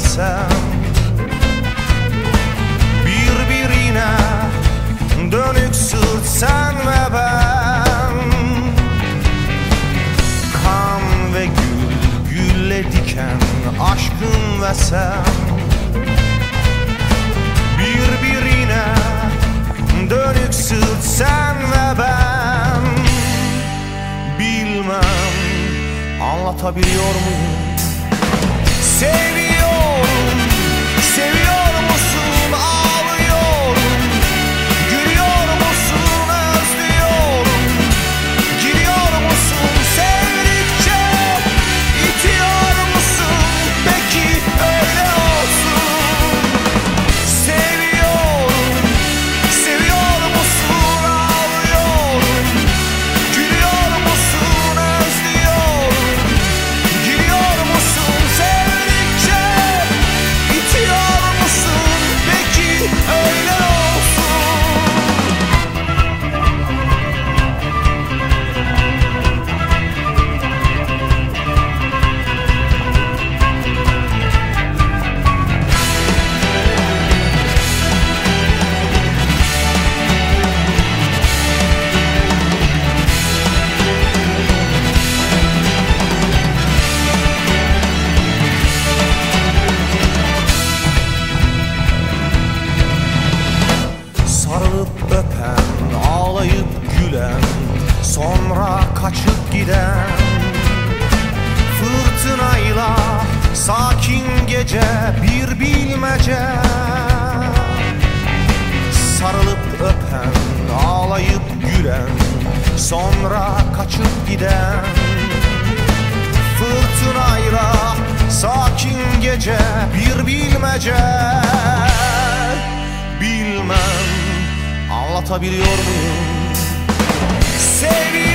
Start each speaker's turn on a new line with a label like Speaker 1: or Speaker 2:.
Speaker 1: dinlemesem Birbirine dönük sırt sen ve ben. Kan ve gül, gülle diken aşkın ve sen. Birbirine dönük sırt sen ve ben. Bilmem anlatabiliyor muyum? Sevim home. Sonra kaçıp giden Fırtınayla sakin gece bir bilmece Sarılıp öpen, ağlayıp gülen Sonra kaçıp giden Fırtınayla sakin gece bir bilmece Bilmem anlatabiliyor muyum? Savior.